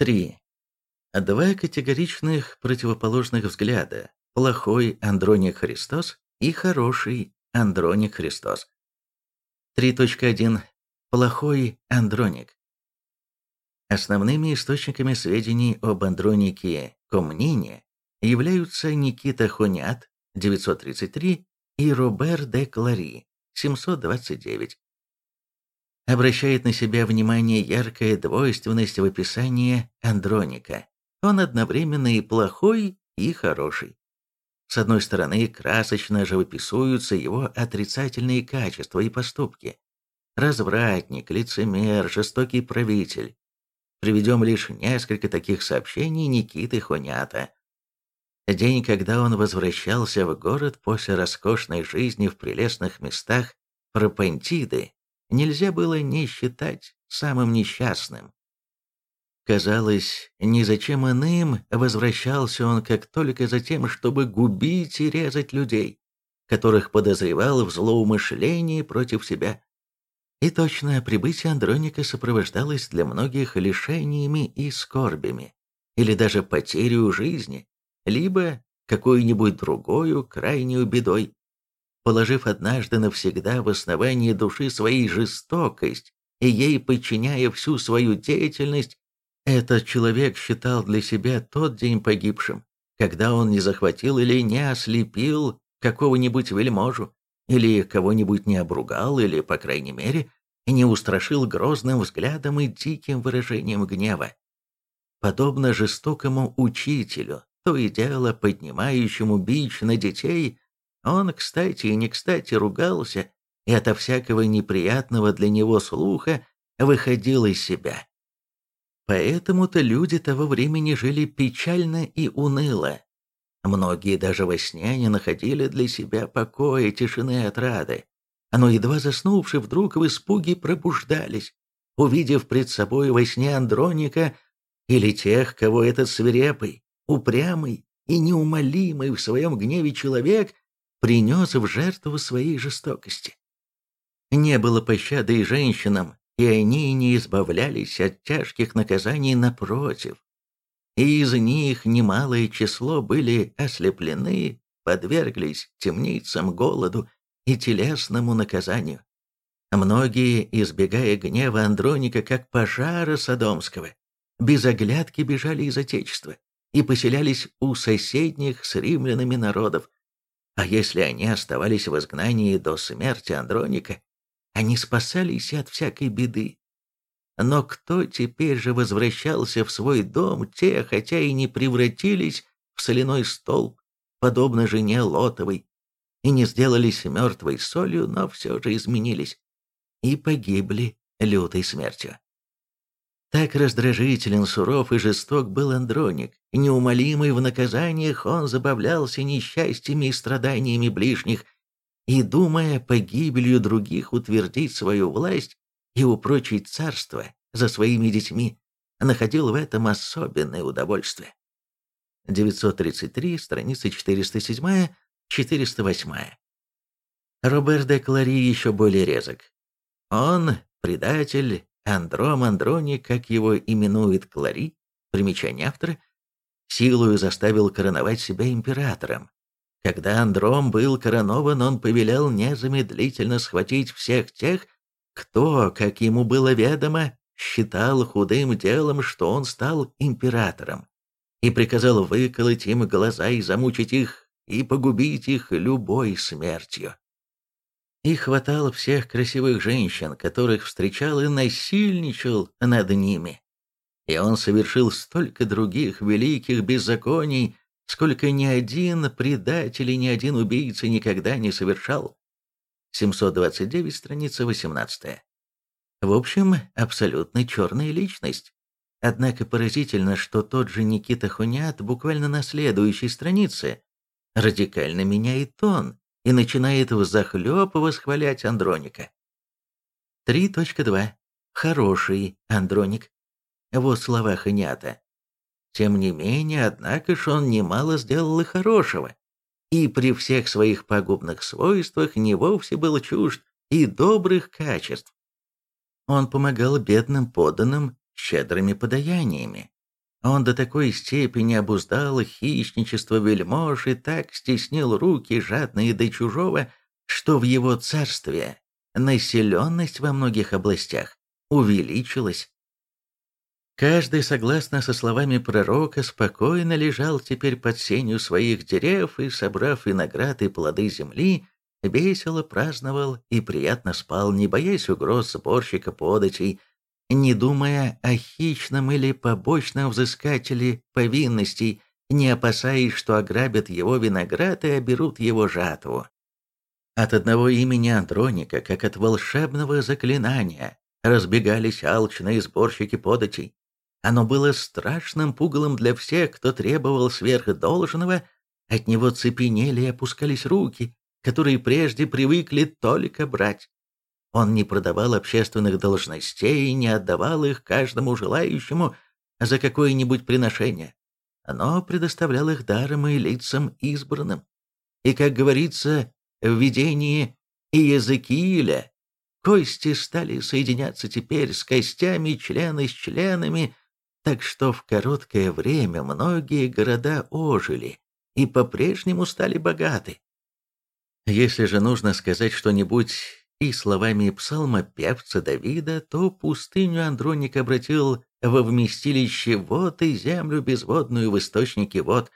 3. Два категоричных противоположных взгляда. Плохой Андроник Христос и хороший Андроник Христос. 3.1. Плохой Андроник. Основными источниками сведений об Андронике Комнине являются Никита Хонят, 933, и Робер де Клари, 729. Обращает на себя внимание яркая двойственность в описании Андроника. Он одновременно и плохой, и хороший. С одной стороны, красочно живописуются его отрицательные качества и поступки. Развратник, лицемер, жестокий правитель. Приведем лишь несколько таких сообщений Никиты Хонята. День, когда он возвращался в город после роскошной жизни в прелестных местах Пропантиды, нельзя было не считать самым несчастным. Казалось, ни зачем иным возвращался он как только за тем, чтобы губить и резать людей, которых подозревал в злоумышлении против себя. И точно прибытие Андроника сопровождалось для многих лишениями и скорбями, или даже потерю жизни, либо какой-нибудь другой крайней бедой. Положив однажды навсегда в основании души своей жестокость и ей подчиняя всю свою деятельность, этот человек считал для себя тот день погибшим, когда он не захватил или не ослепил какого-нибудь вельможу, или кого-нибудь не обругал, или, по крайней мере, не устрашил грозным взглядом и диким выражением гнева. Подобно жестокому учителю, то и дело поднимающему бич на детей, он, кстати и не кстати, ругался и ото всякого неприятного для него слуха выходил из себя. Поэтому-то люди того времени жили печально и уныло. Многие даже во сне не находили для себя покоя, тишины и отрады. Но едва заснувши, вдруг в испуге пробуждались, увидев пред собой во сне Андроника или тех, кого этот свирепый, упрямый и неумолимый в своем гневе человек принес в жертву своей жестокости. Не было пощады и женщинам, и они не избавлялись от тяжких наказаний напротив. И из них немалое число были ослеплены, подверглись темницам, голоду и телесному наказанию. Многие, избегая гнева Андроника как пожара Содомского, без оглядки бежали из Отечества и поселялись у соседних с римлянами народов. А если они оставались в изгнании до смерти Андроника, они спасались от всякой беды. Но кто теперь же возвращался в свой дом, те, хотя и не превратились в соляной столб, подобно жене Лотовой, и не сделались мертвой солью, но все же изменились и погибли лютой смертью. Так раздражителен, суров и жесток был Андроник, неумолимый в наказаниях он забавлялся несчастьями и страданиями ближних, и, думая погибелью других утвердить свою власть и упрочить царство за своими детьми, находил в этом особенное удовольствие. 933, страница 407, 408. Робер де Клари еще более резок. Он, предатель, Андром Андрони, как его именует Клари, примечание автора, силою заставил короновать себя императором. Когда Андром был коронован, он повелел незамедлительно схватить всех тех, кто, как ему было ведомо, считал худым делом, что он стал императором, и приказал выколоть им глаза и замучить их, и погубить их любой смертью. И хватал всех красивых женщин, которых встречал и насильничал над ними. И он совершил столько других великих беззаконий, сколько ни один предатель и ни один убийца никогда не совершал. 729, страница 18. В общем, абсолютно черная личность. Однако поразительно, что тот же Никита Хунят буквально на следующей странице радикально меняет тон и начинает взахлеб восхвалять Андроника. 3.2. Хороший Андроник. Вот слова Ханята. Тем не менее, однако ж он немало сделал и хорошего, и при всех своих пагубных свойствах не вовсе был чужд и добрых качеств. Он помогал бедным подданным щедрыми подаяниями, Он до такой степени обуздал хищничество вельмож и так стеснил руки, жадные до чужого, что в его царстве населенность во многих областях увеличилась. Каждый, согласно со словами пророка, спокойно лежал теперь под сенью своих дерев и, собрав виноград и плоды земли, весело праздновал и приятно спал, не боясь угроз сборщика податей, не думая о хищном или побочном взыскателе повинностей, не опасаясь, что ограбят его виноград и оберут его жатву. От одного имени Андроника, как от волшебного заклинания, разбегались алчные сборщики податей. Оно было страшным пугалом для всех, кто требовал сверхдолжного, от него цепенели и опускались руки, которые прежде привыкли только брать. Он не продавал общественных должностей и не отдавал их каждому желающему за какое-нибудь приношение, но предоставлял их даром и лицам избранным. И, как говорится в видении Иезекииля, кости стали соединяться теперь с костями, члены с членами, так что в короткое время многие города ожили и по-прежнему стали богаты. Если же нужно сказать что-нибудь и словами псалма певца Давида, то пустыню Андроник обратил во вместилище вод и землю безводную в источнике вод.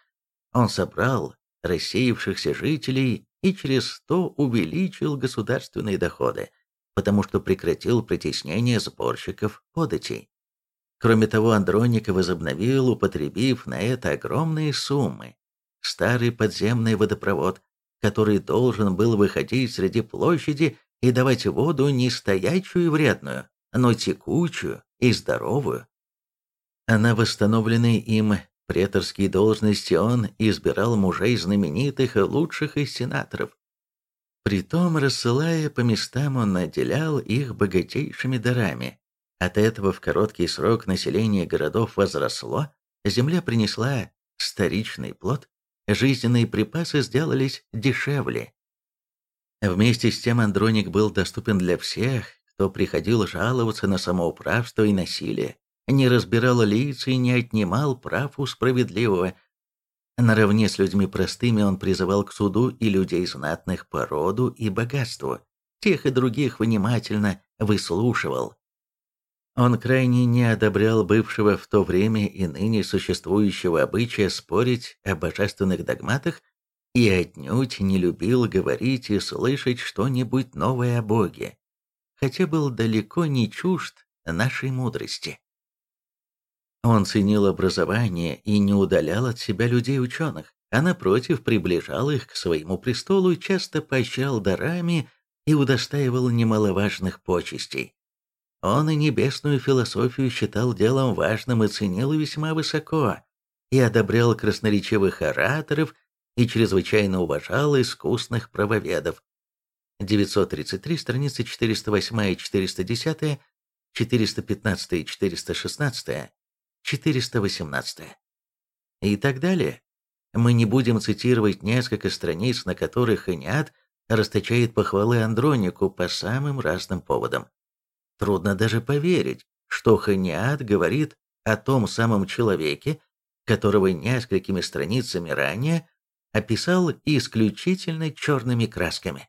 Он собрал рассеявшихся жителей и через то увеличил государственные доходы, потому что прекратил притеснение сборщиков податей. Кроме того, Андроник возобновил, употребив на это огромные суммы, старый подземный водопровод, который должен был выходить среди площади и давать воду не стоячую и вредную, но текучую и здоровую. На восстановленной им преторские должности он избирал мужей знаменитых и лучших из сенаторов. Притом, рассылая по местам, он наделял их богатейшими дарами. От этого в короткий срок население городов возросло, земля принесла старичный плод, жизненные припасы сделались дешевле, Вместе с тем Андроник был доступен для всех, кто приходил жаловаться на самоуправство и насилие, не разбирал лица и не отнимал прав у справедливого. Наравне с людьми простыми он призывал к суду и людей знатных по роду и богатству, тех и других внимательно выслушивал. Он крайне не одобрял бывшего в то время и ныне существующего обычая спорить о божественных догматах и отнюдь не любил говорить и слышать что-нибудь новое о Боге, хотя был далеко не чужд нашей мудрости. Он ценил образование и не удалял от себя людей-ученых, а напротив приближал их к своему престолу часто поощрял дарами и удостаивал немаловажных почестей. Он и небесную философию считал делом важным и ценил весьма высоко, и одобрял красноречивых ораторов и чрезвычайно уважал искусных правоведов. 933, страницы 408 и 410, 415 и 416, 418 и так далее. Мы не будем цитировать несколько страниц, на которых Иниат расточает похвалы Андронику по самым разным поводам. Трудно даже поверить, что Ханиат говорит о том самом человеке, которого несколькими страницами ранее описал исключительно черными красками.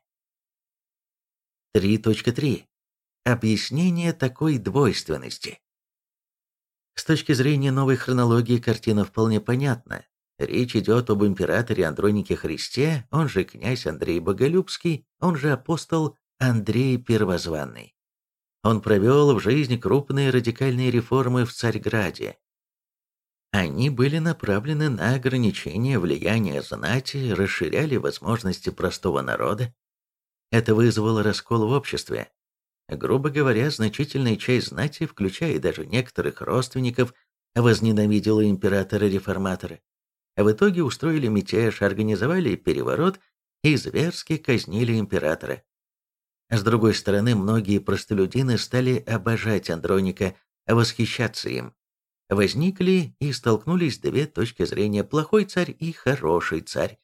3.3. Объяснение такой двойственности. С точки зрения новой хронологии картина вполне понятна. Речь идет об императоре Андронике Христе, он же князь Андрей Боголюбский, он же апостол Андрей Первозванный. Он провел в жизнь крупные радикальные реформы в Царьграде, они были направлены на ограничение влияния знати, расширяли возможности простого народа. Это вызвало раскол в обществе. Грубо говоря, значительная часть знати, включая даже некоторых родственников, возненавидела императора-реформатора. В итоге устроили мятеж, организовали переворот и зверски казнили императора. С другой стороны, многие простолюдины стали обожать Андроника, восхищаться им возникли и столкнулись две точки зрения – плохой царь и хороший царь.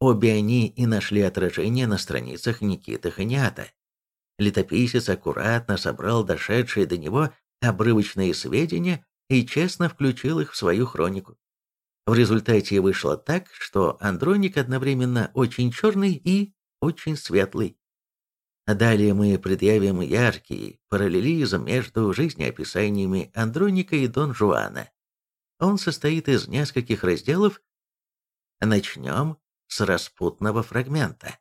Обе они и нашли отражение на страницах Никиты Ханиата. Летописец аккуратно собрал дошедшие до него обрывочные сведения и честно включил их в свою хронику. В результате вышло так, что Андроник одновременно очень черный и очень светлый. Далее мы предъявим яркий параллелизм между жизнеописаниями Андроника и Дон Жуана. Он состоит из нескольких разделов. Начнем с распутного фрагмента.